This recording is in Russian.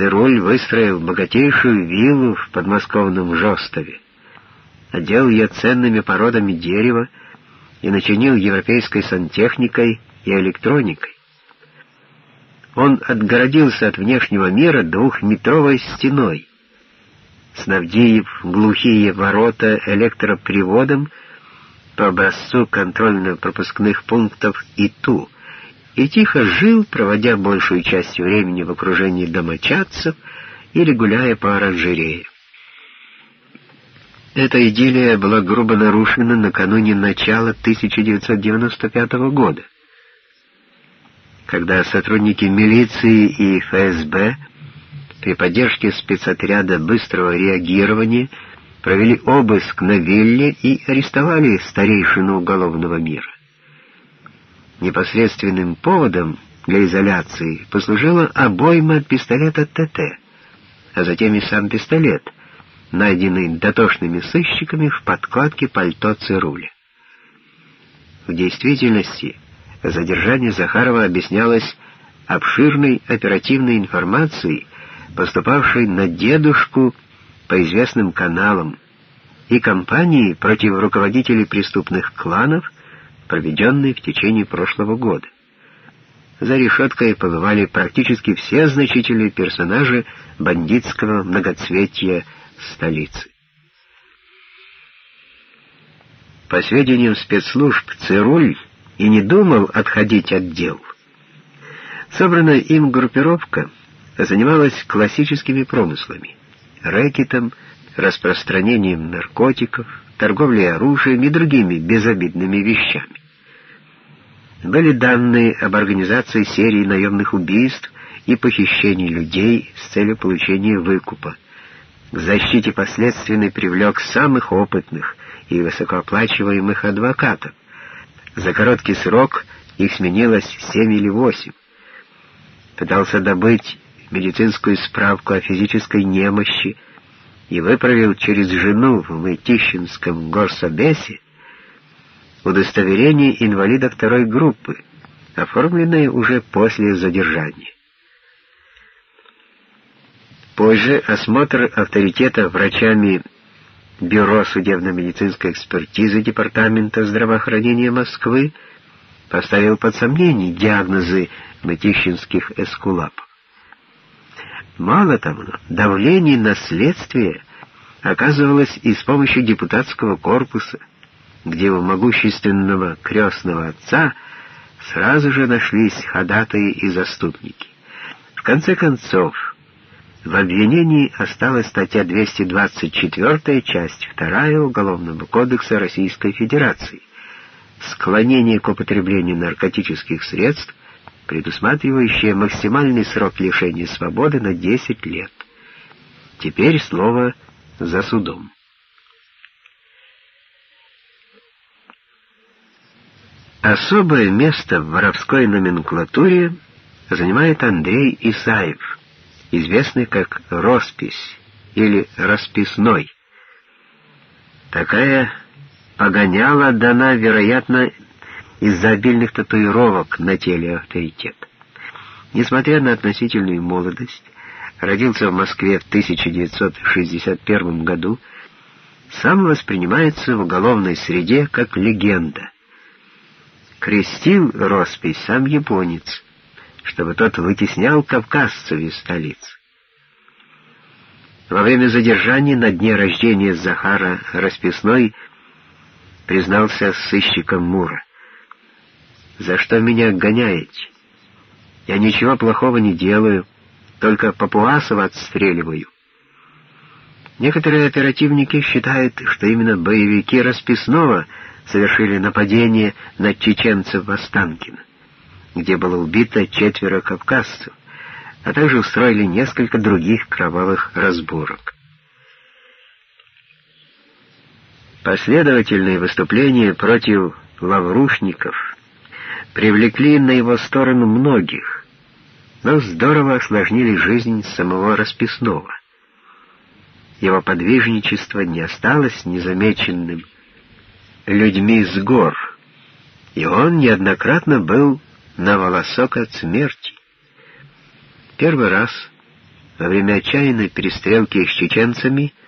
Цируль выстроил богатейшую виллу в подмосковном Жостове, отделал ее ценными породами дерева и начинил европейской сантехникой и электроникой. Он отгородился от внешнего мира двухметровой стеной, снабдив глухие ворота электроприводом по образцу контрольно-пропускных пунктов ИТУ, и тихо жил, проводя большую часть времени в окружении домочадцев или гуляя по оранжерее. Эта идиллия была грубо нарушена накануне начала 1995 года, когда сотрудники милиции и ФСБ при поддержке спецотряда быстрого реагирования провели обыск на вилле и арестовали старейшину уголовного мира. Непосредственным поводом для изоляции послужила обойма пистолета ТТ, а затем и сам пистолет, найденный дотошными сыщиками в подкладке пальто Цируля. В действительности задержание Захарова объяснялось обширной оперативной информацией, поступавшей на дедушку по известным каналам, и кампании против руководителей преступных кланов, проведенной в течение прошлого года. За решеткой побывали практически все значительные персонажи бандитского многоцветия столицы. По сведениям спецслужб, Цируль и не думал отходить от дел. Собранная им группировка занималась классическими промыслами, рэкетом, распространением наркотиков, торговлей оружием и другими безобидными вещами. Были данные об организации серии наемных убийств и похищений людей с целью получения выкупа. К защите последственный привлек самых опытных и высокооплачиваемых адвокатов. За короткий срок их сменилось семь или восемь. Пытался добыть медицинскую справку о физической немощи и выправил через жену в Мытищинском горсобесе удостоверение инвалида второй группы, оформленное уже после задержания. Позже осмотр авторитета врачами Бюро судебно-медицинской экспертизы Департамента здравоохранения Москвы поставил под сомнение диагнозы мытищинских эскулапов. Мало того, давление на следствие оказывалось и с помощью депутатского корпуса, где у могущественного крестного отца сразу же нашлись ходатаи и заступники. В конце концов, в обвинении осталась статья 224, часть 2 Уголовного кодекса Российской Федерации «Склонение к употреблению наркотических средств предусматривающее максимальный срок лишения свободы на 10 лет. Теперь слово за судом. Особое место в воровской номенклатуре занимает Андрей Исаев, известный как «Роспись» или «Расписной». Такая погоняла дана, вероятно, из-за обильных татуировок на теле авторитет. Несмотря на относительную молодость, родился в Москве в 1961 году, сам воспринимается в уголовной среде как легенда. Крестил роспись сам японец, чтобы тот вытеснял кавказцев из столицы. Во время задержания на дне рождения Захара Расписной признался сыщиком Мура. За что меня гоняете? Я ничего плохого не делаю, только папуасов отстреливаю. Некоторые оперативники считают, что именно боевики Расписного совершили нападение на чеченцев в Останкино, где было убито четверо кавказцев, а также устроили несколько других кровавых разборок. Последовательные выступления против лаврушников привлекли на его сторону многих, но здорово осложнили жизнь самого расписного. Его подвижничество не осталось незамеченным людьми с гор, и он неоднократно был на волосок от смерти. Первый раз Во время отчаянной перестрелки с чеченцами –